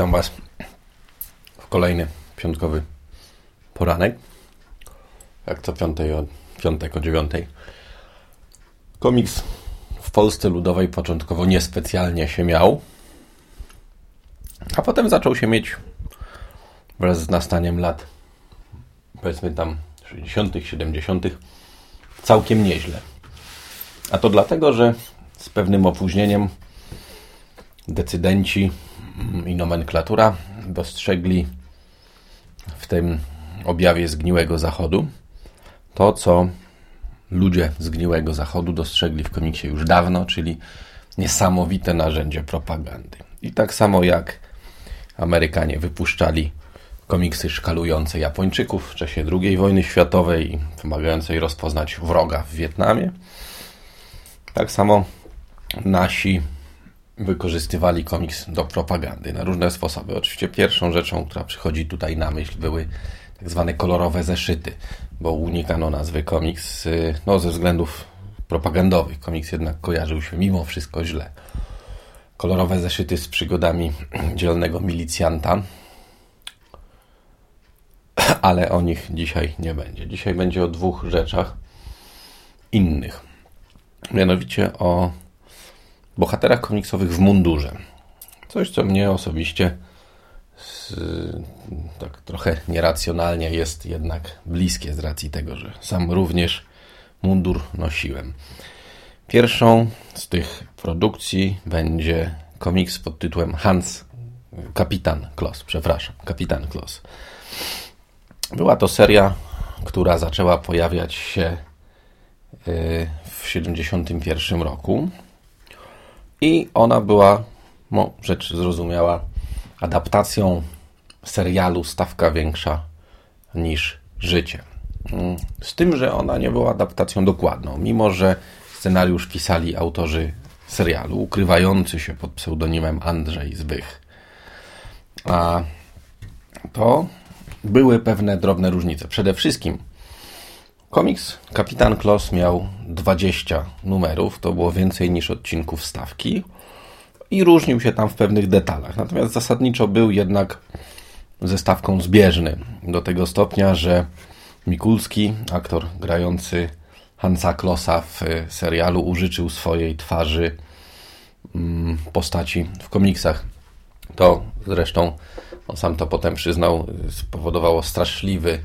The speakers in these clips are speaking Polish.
Witam Was w kolejny piątkowy poranek. Jak co piątej o, piątek o dziewiątej. Komiks w Polsce Ludowej początkowo niespecjalnie się miał, a potem zaczął się mieć wraz z nastaniem lat, powiedzmy tam 60., 70., całkiem nieźle. A to dlatego, że z pewnym opóźnieniem decydenci i nomenklatura dostrzegli w tym objawie zgniłego zachodu to, co ludzie zgniłego zachodu dostrzegli w komiksie już dawno, czyli niesamowite narzędzie propagandy. I tak samo jak Amerykanie wypuszczali komiksy szkalujące Japończyków w czasie II wojny światowej i pomagającej rozpoznać wroga w Wietnamie, tak samo nasi wykorzystywali komiks do propagandy na różne sposoby. Oczywiście pierwszą rzeczą, która przychodzi tutaj na myśl, były tak zwane kolorowe zeszyty, bo unikano nazwy komiks y, no, ze względów propagandowych. Komiks jednak kojarzył się mimo wszystko źle. Kolorowe zeszyty z przygodami dzielnego milicjanta, ale o nich dzisiaj nie będzie. Dzisiaj będzie o dwóch rzeczach innych. Mianowicie o bohaterach komiksowych w mundurze. Coś, co mnie osobiście z, tak trochę nieracjonalnie jest jednak bliskie z racji tego, że sam również mundur nosiłem. Pierwszą z tych produkcji będzie komiks pod tytułem Hans, Kapitan Kloss, przepraszam, Kapitan Kloss. Była to seria, która zaczęła pojawiać się y, w 1971 roku i ona była, no, rzecz zrozumiała, adaptacją serialu Stawka Większa niż Życie. Mm, z tym, że ona nie była adaptacją dokładną, mimo że scenariusz pisali autorzy serialu, ukrywający się pod pseudonimem Andrzej Zwych. A to były pewne drobne różnice. Przede wszystkim Komiks Kapitan Kloss miał 20 numerów, to było więcej niż odcinków stawki i różnił się tam w pewnych detalach. Natomiast zasadniczo był jednak ze stawką zbieżny do tego stopnia, że Mikulski, aktor grający Hansa Klossa w serialu, użyczył swojej twarzy mm, postaci w komiksach. To zresztą, on sam to potem przyznał, spowodowało straszliwy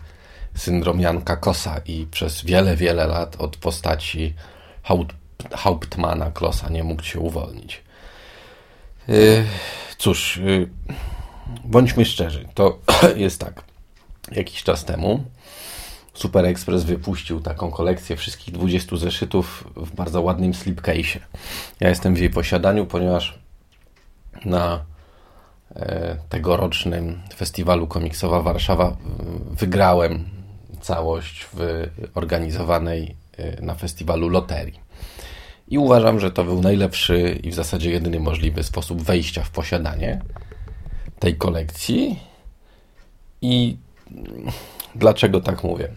syndrom Janka Kosa i przez wiele, wiele lat od postaci Hauptmana Klossa nie mógł się uwolnić. Y, cóż, y, bądźmy szczerzy, to jest tak. Jakiś czas temu Super Express wypuścił taką kolekcję wszystkich 20 zeszytów w bardzo ładnym slipcase'ie. Ja jestem w jej posiadaniu, ponieważ na e, tegorocznym festiwalu Komiksowa Warszawa wygrałem całość w organizowanej y, na festiwalu loterii. I uważam, że to był najlepszy i w zasadzie jedyny możliwy sposób wejścia w posiadanie tej kolekcji. I dlaczego tak mówię?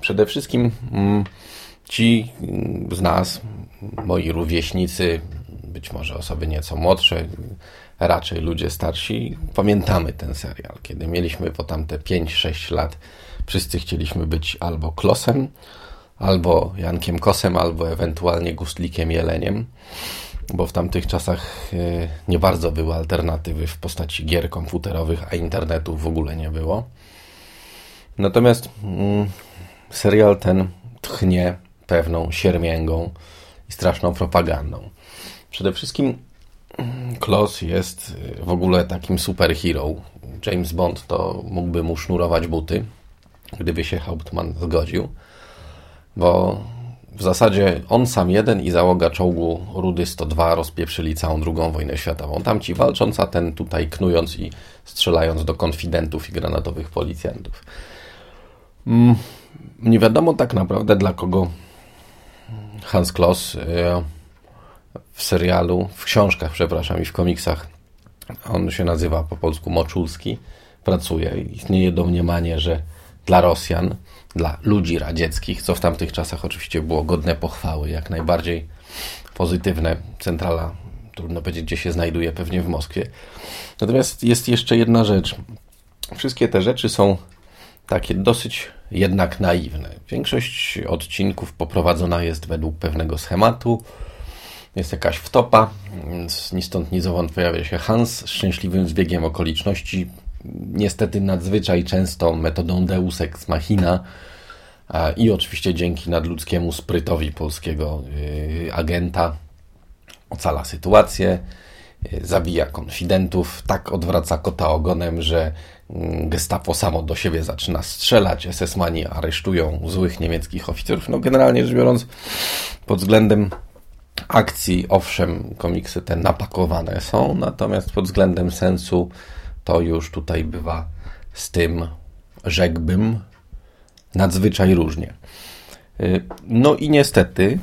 Przede wszystkim mm, ci z nas, moi rówieśnicy, być może osoby nieco młodsze, raczej ludzie starsi, pamiętamy ten serial. Kiedy mieliśmy po tamte 5-6 lat Wszyscy chcieliśmy być albo Klosem, albo Jankiem Kosem, albo ewentualnie Gustlikiem Jeleniem, bo w tamtych czasach e, nie bardzo były alternatywy w postaci gier komputerowych, a internetu w ogóle nie było. Natomiast mm, serial ten tchnie pewną siermięgą i straszną propagandą. Przede wszystkim mm, Klos jest e, w ogóle takim superhero. James Bond to mógłby mu sznurować buty, gdyby się Hauptmann zgodził, bo w zasadzie on sam jeden i załoga czołgu Rudy 102 rozpieprzyli całą drugą wojnę światową. Tamci walcząc, a ten tutaj knując i strzelając do konfidentów i granatowych policjantów. Mm, nie wiadomo tak naprawdę dla kogo Hans Kloss e, w serialu, w książkach, przepraszam, i w komiksach on się nazywa po polsku Moczulski, pracuje. Istnieje domniemanie, że dla Rosjan, dla ludzi radzieckich, co w tamtych czasach oczywiście było godne pochwały, jak najbardziej pozytywne. Centrala Trudno powiedzieć, gdzie się znajduje, pewnie w Moskwie. Natomiast jest jeszcze jedna rzecz. Wszystkie te rzeczy są takie dosyć jednak naiwne. Większość odcinków poprowadzona jest według pewnego schematu. Jest jakaś wtopa, więc ni stąd ni zowąd pojawia się Hans szczęśliwym zbiegiem okoliczności. Niestety nadzwyczaj często metodą deus ex machina i oczywiście dzięki nadludzkiemu sprytowi polskiego y, agenta ocala sytuację, y, zabija konfidentów, tak odwraca kota ogonem, że mm, gestapo samo do siebie zaczyna strzelać, SS-mani aresztują złych niemieckich oficerów. No generalnie rzecz biorąc, pod względem akcji, owszem, komiksy te napakowane są, natomiast pod względem sensu to już tutaj bywa z tym, rzekłbym, nadzwyczaj różnie. Y, no i niestety,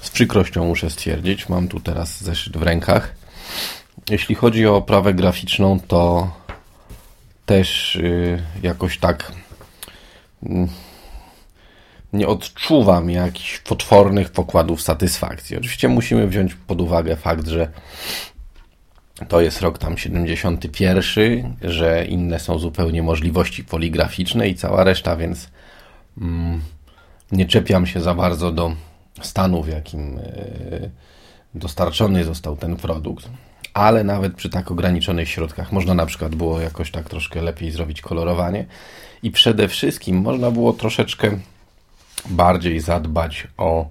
z przykrością muszę stwierdzić, mam tu teraz zeszyt w rękach. Jeśli chodzi o oprawę graficzną, to też y, jakoś tak mm, nie odczuwam jakichś potwornych pokładów satysfakcji. Oczywiście musimy wziąć pod uwagę fakt, że to jest rok tam 71, że inne są zupełnie możliwości poligraficzne i cała reszta, więc mm, nie czepiam się za bardzo do stanu, w jakim y, dostarczony został ten produkt. Ale nawet przy tak ograniczonych środkach można na przykład było jakoś tak troszkę lepiej zrobić kolorowanie i przede wszystkim można było troszeczkę bardziej zadbać o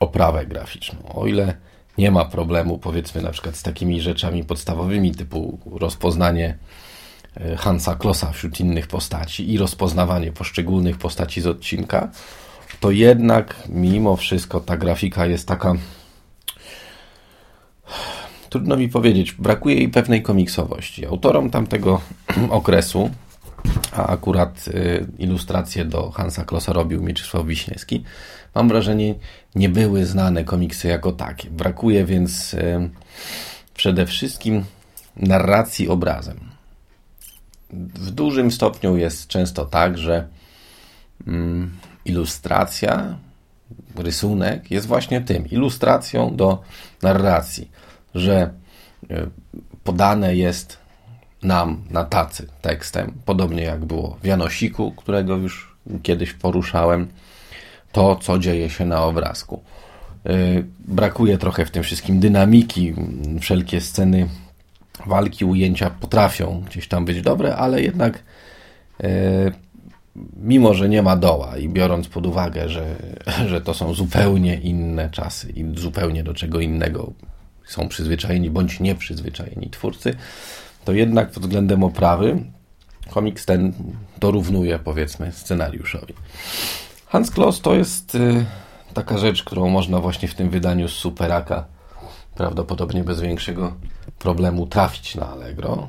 oprawę graficzną. O ile nie ma problemu, powiedzmy, na przykład z takimi rzeczami podstawowymi, typu rozpoznanie e, Hansa Klossa wśród innych postaci i rozpoznawanie poszczególnych postaci z odcinka, to jednak mimo wszystko ta grafika jest taka. Trudno mi powiedzieć, brakuje jej pewnej komiksowości. Autorom tamtego okresu, a akurat y, ilustrację do Hansa Klossa robił Mieczysław Wiśniewski, mam wrażenie, nie były znane komiksy jako takie. Brakuje więc y, przede wszystkim narracji obrazem. W dużym stopniu jest często tak, że mm, ilustracja, rysunek jest właśnie tym, ilustracją do narracji, że y, podane jest nam na tacy tekstem, podobnie jak było w Janosiku, którego już kiedyś poruszałem, to, co dzieje się na obrazku. Y, brakuje trochę w tym wszystkim dynamiki. Wszelkie sceny walki, ujęcia potrafią gdzieś tam być dobre, ale jednak y, mimo, że nie ma doła i biorąc pod uwagę, że, że to są zupełnie inne czasy i zupełnie do czego innego są przyzwyczajeni bądź nieprzyzwyczajeni twórcy, to jednak pod względem oprawy komiks ten dorównuje powiedzmy scenariuszowi. Hans Kloss to jest y, taka rzecz, którą można właśnie w tym wydaniu z Superaka prawdopodobnie bez większego problemu trafić na Allegro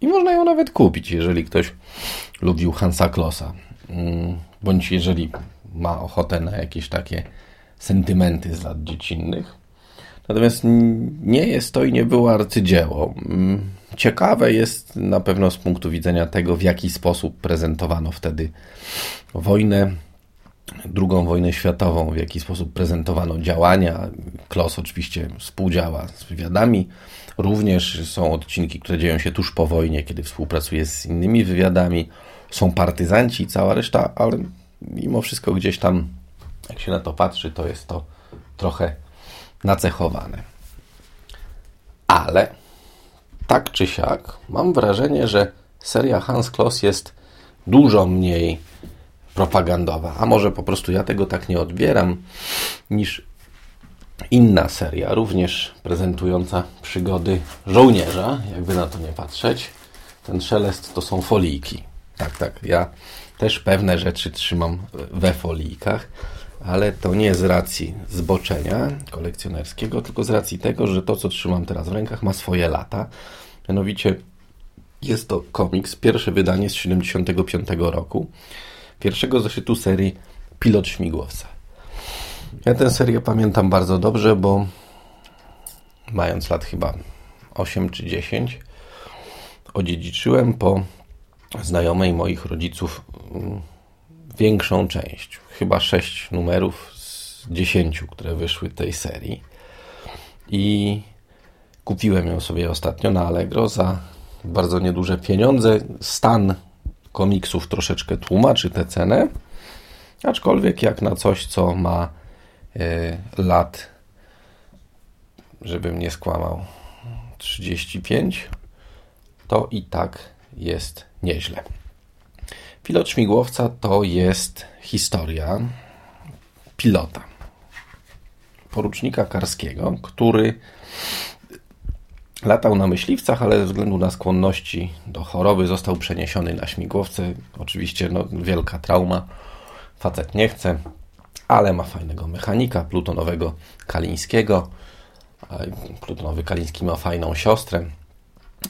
i można ją nawet kupić, jeżeli ktoś lubił Hansa Klossa mm, bądź jeżeli ma ochotę na jakieś takie sentymenty z lat dziecinnych. Natomiast nie jest to i nie było arcydzieło. Ciekawe jest na pewno z punktu widzenia tego, w jaki sposób prezentowano wtedy wojnę, drugą wojnę światową, w jaki sposób prezentowano działania. Klos oczywiście współdziała z wywiadami. Również są odcinki, które dzieją się tuż po wojnie, kiedy współpracuje z innymi wywiadami. Są partyzanci i cała reszta, ale mimo wszystko gdzieś tam, jak się na to patrzy, to jest to trochę nacechowane. Ale tak czy siak mam wrażenie, że seria Hans Kloss jest dużo mniej propagandowa, a może po prostu ja tego tak nie odbieram, niż inna seria, również prezentująca przygody żołnierza, jakby na to nie patrzeć. Ten szelest to są folijki. Tak, tak, ja też pewne rzeczy trzymam we folijkach ale to nie z racji zboczenia kolekcjonerskiego, tylko z racji tego, że to, co trzymam teraz w rękach, ma swoje lata. Mianowicie jest to komiks, pierwsze wydanie z 75 roku, pierwszego zeszytu serii Pilot Śmigłowca. Ja tę serię pamiętam bardzo dobrze, bo mając lat chyba 8 czy 10, odziedziczyłem po znajomej moich rodziców mm, większą część, chyba sześć numerów z dziesięciu, które wyszły tej serii. i kupiłem ją sobie ostatnio na Allegro za bardzo nieduże pieniądze. Stan komiksów troszeczkę tłumaczy tę cenę, aczkolwiek jak na coś, co ma y, lat, żebym nie skłamał, 35, to i tak jest nieźle. Pilot śmigłowca to jest historia pilota, porucznika Karskiego, który latał na myśliwcach, ale ze względu na skłonności do choroby został przeniesiony na śmigłowce. Oczywiście no, wielka trauma. Facet nie chce, ale ma fajnego mechanika, plutonowego Kalińskiego. Plutonowy Kaliński ma fajną siostrę.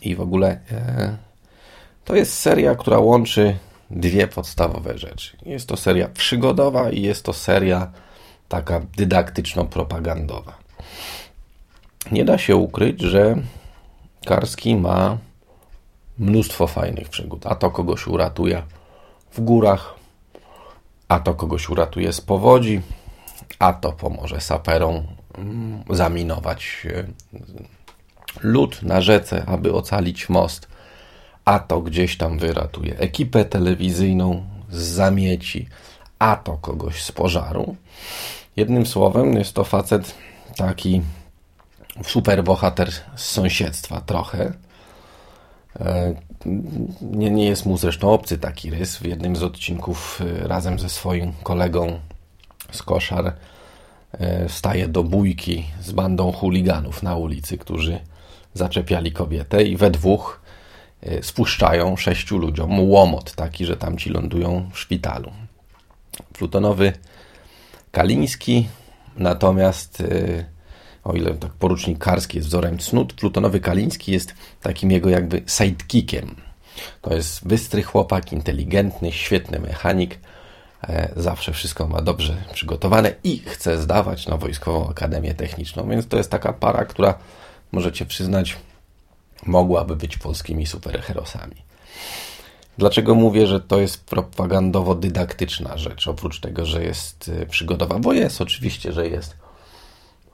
I w ogóle e, to jest seria, która łączy dwie podstawowe rzeczy. Jest to seria przygodowa i jest to seria taka dydaktyczno-propagandowa. Nie da się ukryć, że Karski ma mnóstwo fajnych przygód. A to kogoś uratuje w górach, a to kogoś uratuje z powodzi, a to pomoże saperom mm, zaminować e, lód na rzece, aby ocalić most, a to gdzieś tam wyratuje ekipę telewizyjną z zamieci, a to kogoś z pożaru. Jednym słowem, jest to facet taki superbohater z sąsiedztwa trochę. E, nie, nie jest mu zresztą obcy taki rys. W jednym z odcinków e, razem ze swoim kolegą z koszar e, staje do bójki z bandą chuliganów na ulicy, którzy zaczepiali kobietę i we dwóch spuszczają sześciu ludziom łomot taki, że tamci lądują w szpitalu. Plutonowy Kaliński natomiast o ile tak porucznik Karski jest wzorem cnót, plutonowy Kaliński jest takim jego jakby sidekickiem. To jest bystry chłopak, inteligentny, świetny mechanik, e, zawsze wszystko ma dobrze przygotowane i chce zdawać na Wojskową Akademię Techniczną, więc to jest taka para, która możecie przyznać, mogłaby być polskimi superherosami. Dlaczego mówię, że to jest propagandowo-dydaktyczna rzecz, oprócz tego, że jest e, przygodowa? Bo jest, oczywiście, że jest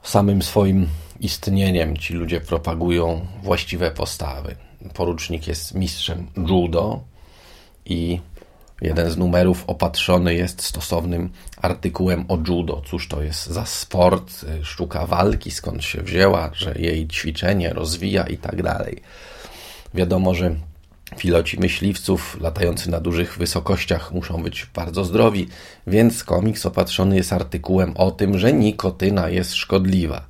samym swoim istnieniem ci ludzie propagują właściwe postawy. Porucznik jest mistrzem judo i jeden z numerów opatrzony jest stosownym artykułem o judo. Cóż to jest za sport, sztuka walki, skąd się wzięła, że jej ćwiczenie rozwija i tak dalej. Wiadomo, że Piloci myśliwców latający na dużych wysokościach muszą być bardzo zdrowi, więc komiks opatrzony jest artykułem o tym, że nikotyna jest szkodliwa.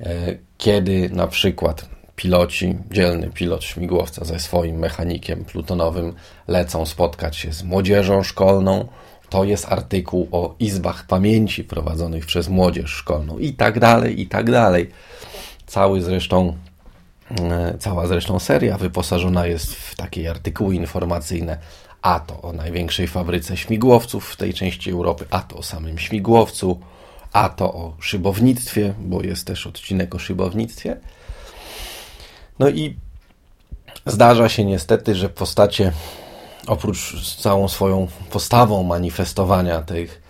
E, kiedy na przykład piloci, dzielny pilot śmigłowca ze swoim mechanikiem plutonowym lecą spotkać się z młodzieżą szkolną, to jest artykuł o izbach pamięci prowadzonych przez młodzież szkolną i tak dalej, i tak dalej. Cały zresztą E, cała zresztą seria wyposażona jest w takie artykuły informacyjne, a to o największej fabryce śmigłowców w tej części Europy, a to o samym śmigłowcu, a to o szybownictwie, bo jest też odcinek o szybownictwie. No i zdarza się niestety, że postacie oprócz całą swoją postawą manifestowania tych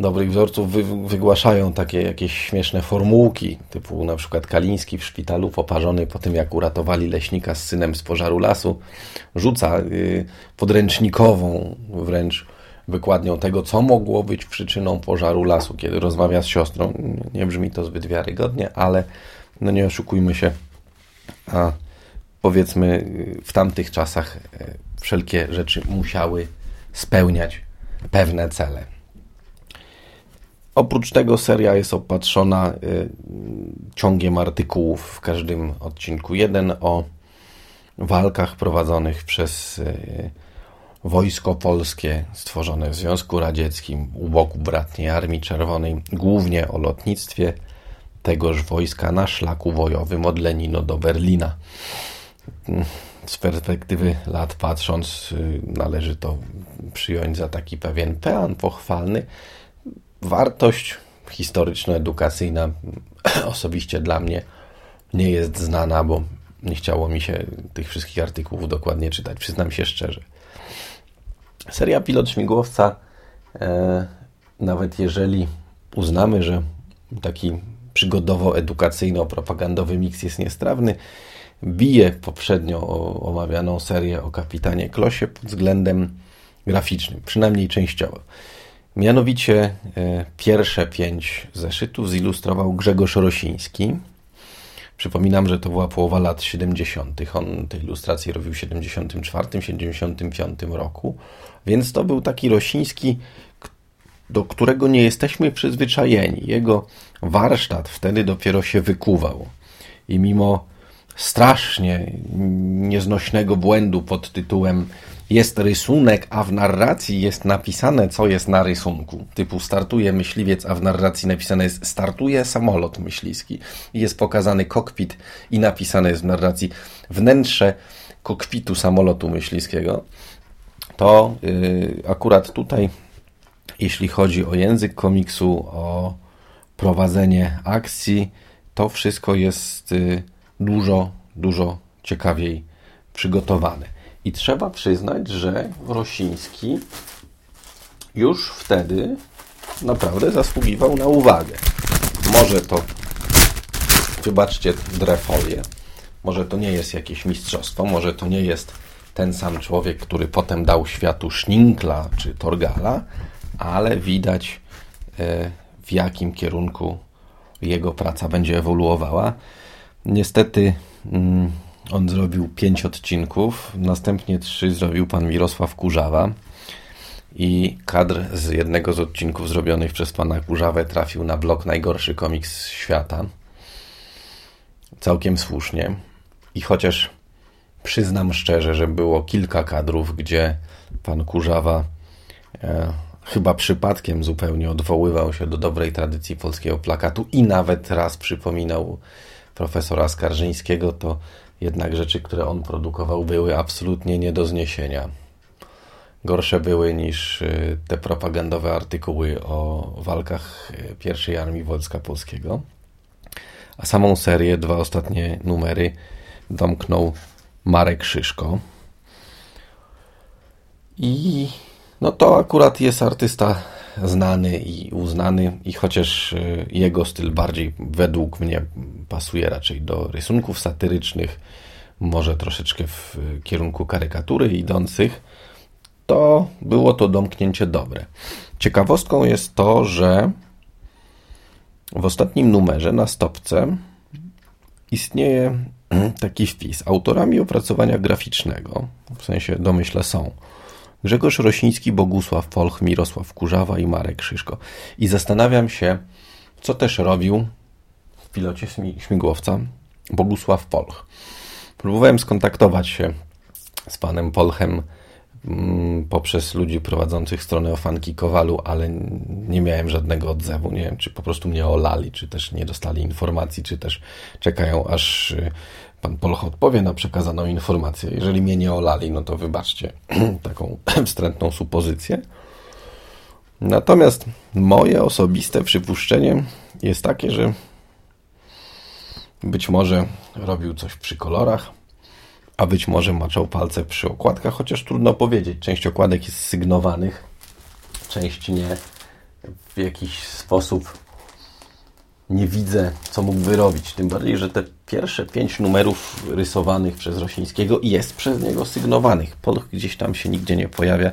dobrych wzorców wy, wygłaszają takie jakieś śmieszne formułki, typu na przykład Kaliński w szpitalu poparzony po tym, jak uratowali leśnika z synem z pożaru lasu, rzuca y, podręcznikową wręcz wykładnią tego, co mogło być przyczyną pożaru lasu, kiedy rozmawia z siostrą. Nie brzmi to zbyt wiarygodnie, ale no nie oszukujmy się, a powiedzmy y, w tamtych czasach y, wszelkie rzeczy musiały spełniać pewne cele. Oprócz tego seria jest opatrzona y, ciągiem artykułów w każdym odcinku. Jeden o walkach prowadzonych przez wojsko polskie stworzone w Związku Radzieckim u boku bratniej Armii Czerwonej, głównie o lotnictwie tegoż wojska na szlaku wojowym od Lenino do Berlina. Z perspektywy lat patrząc, y, należy to przyjąć za taki pewien pean pochwalny, wartość historyczno-edukacyjna osobiście dla mnie nie jest znana, bo nie chciało mi się tych wszystkich artykułów dokładnie czytać, przyznam się szczerze. Seria Pilot Śmigłowca, e, nawet jeżeli uznamy, że taki przygodowo-edukacyjno-propagandowy miks jest niestrawny. Bije poprzednio omawianą serię o kapitanie Klosie pod względem graficznym, przynajmniej częściowo. Mianowicie e, pierwsze pięć zeszytów zilustrował Grzegorz Rosiński. Przypominam, że to była połowa lat 70. On te ilustracje robił w 74-75 roku, więc to był taki Rosiński, do którego nie jesteśmy przyzwyczajeni. Jego warsztat wtedy dopiero się wykuwał. I mimo strasznie nieznośnego błędu pod tytułem jest rysunek, a w narracji jest napisane, co jest na rysunku. Typu startuje myśliwiec, a w narracji napisane jest startuje samolot myśliwski. Jest pokazany kokpit i napisane jest w narracji wnętrze kokpitu samolotu myśliwskiego. To yy, akurat tutaj, jeśli chodzi o język komiksu, o prowadzenie akcji, to wszystko jest yy, dużo, dużo ciekawiej przygotowane. I trzeba przyznać, że Rosiński już wtedy naprawdę zasługiwał na uwagę. Może to, wybaczcie drefolię, może to nie jest jakieś mistrzostwo, może to nie jest ten sam człowiek, który potem dał światu Szninkla czy Torgala, ale widać e, w jakim kierunku jego praca będzie ewoluowała. Niestety mm, on zrobił pięć odcinków, następnie trzy zrobił pan Mirosław Kurzawa i kadr z jednego z odcinków zrobionych przez pana Kurzawę trafił na blok Najgorszy komiks świata. Całkiem słusznie. I chociaż przyznam szczerze, że było kilka kadrów, gdzie pan Kurzawa e, chyba przypadkiem zupełnie odwoływał się do dobrej tradycji polskiego plakatu i nawet raz przypominał profesora Skarżyńskiego, to jednak rzeczy, które on produkował, były absolutnie nie do zniesienia. Gorsze były niż y, te propagandowe artykuły o walkach y, I Armii Wojska Polskiego. A samą serię, dwa ostatnie numery, domknął Marek Szyszko. I no to akurat jest artysta znany i uznany i chociaż e, jego styl bardziej według mnie pasuje raczej do rysunków satyrycznych, może troszeczkę w kierunku karykatury idących, to było to domknięcie dobre. Ciekawostką jest to, że w ostatnim numerze na stopce istnieje taki wpis. Autorami opracowania graficznego, w sensie domyśle są Grzegorz Rosiński, Bogusław Polch, Mirosław Kurzawa i Marek Szyszko. I zastanawiam się, co też robił w pilocie śmigłowca Bogusław Polch. Próbowałem skontaktować się z panem Polchem mm, poprzez ludzi prowadzących stronę Ofanki Kowalu, ale nie miałem żadnego odzewu. Nie wiem, czy po prostu mnie olali, czy też nie dostali informacji, czy też czekają, aż y, pan Poloch odpowie na przekazaną informację. Jeżeli mnie nie olali, no to wybaczcie taką wstrętną supozycję. Natomiast moje osobiste przypuszczenie jest takie, że być może robił coś przy kolorach, a być może maczał palce przy okładkach, chociaż trudno powiedzieć. Część okładek jest sygnowanych, część nie. W jakiś sposób nie widzę, co mógłby robić. Tym bardziej, że te pierwsze pięć numerów rysowanych przez Rosińskiego jest przez niego sygnowanych. Polch gdzieś tam się nigdzie nie pojawia.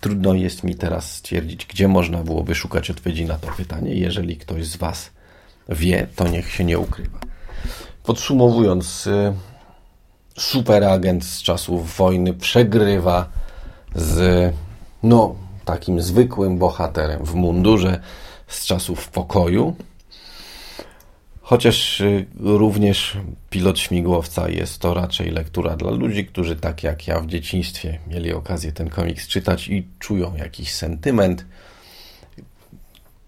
Trudno jest mi teraz stwierdzić, gdzie można byłoby szukać odpowiedzi na to pytanie. Jeżeli ktoś z Was wie, to niech się nie ukrywa. Podsumowując, y, superagent z czasów wojny przegrywa z no, takim zwykłym bohaterem w mundurze z czasów pokoju Chociaż y, również pilot śmigłowca jest to raczej lektura dla ludzi, którzy tak jak ja w dzieciństwie mieli okazję ten komiks czytać i czują jakiś sentyment.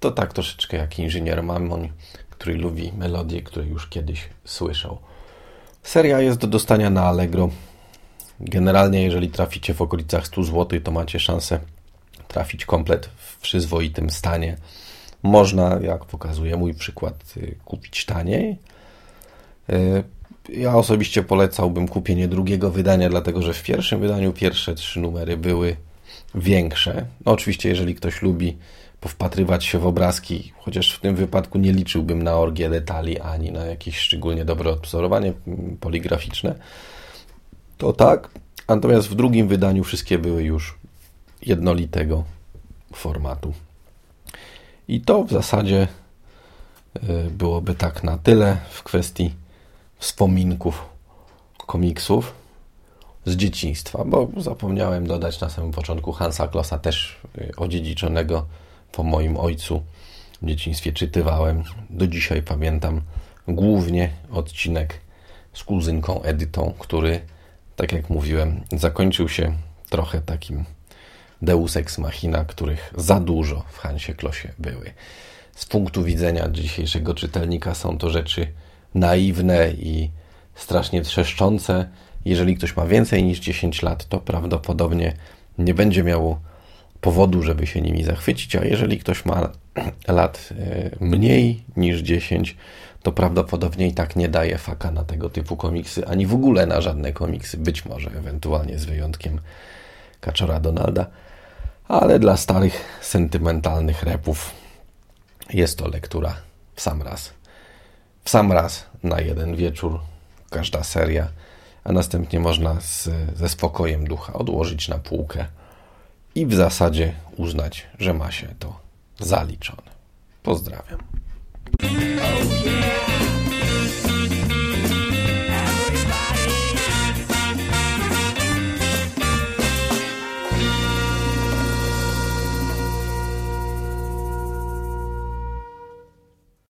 To tak troszeczkę jak inżynier Mammon, który lubi melodie, które już kiedyś słyszał. Seria jest do dostania na Allegro. Generalnie, jeżeli traficie w okolicach 100 zł, to macie szansę trafić komplet w przyzwoitym stanie. Można, jak pokazuje mój przykład, y, kupić taniej. Y, ja osobiście polecałbym kupienie drugiego wydania, dlatego że w pierwszym wydaniu pierwsze trzy numery były większe. No oczywiście, jeżeli ktoś lubi powpatrywać się w obrazki, chociaż w tym wypadku nie liczyłbym na orgię detali ani na jakieś szczególnie dobre odwzorowanie mm, poligraficzne, to tak. Natomiast w drugim wydaniu wszystkie były już jednolitego formatu. I to w zasadzie y, byłoby tak na tyle w kwestii wspominków komiksów z dzieciństwa, bo zapomniałem dodać na samym początku Hansa Klossa, też y, odziedziczonego po moim ojcu w dzieciństwie czytywałem. Do dzisiaj pamiętam głównie odcinek z kuzynką Edytą, który, tak jak mówiłem, zakończył się trochę takim deus ex machina, których za dużo w Hansie Klosie były. Z punktu widzenia dzisiejszego czytelnika są to rzeczy naiwne i strasznie trzeszczące. Jeżeli ktoś ma więcej niż 10 lat, to prawdopodobnie nie będzie miał powodu, żeby się nimi zachwycić, a jeżeli ktoś ma lat e, mniej niż 10, to prawdopodobnie i tak nie daje faka na tego typu komiksy, ani w ogóle na żadne komiksy, być może ewentualnie z wyjątkiem Kaczora Donalda, ale dla starych, sentymentalnych repów jest to lektura w sam raz. W sam raz na jeden wieczór, każda seria, a następnie można z, ze spokojem ducha odłożyć na półkę i w zasadzie uznać, że ma się to zaliczone. Pozdrawiam. Oh yeah.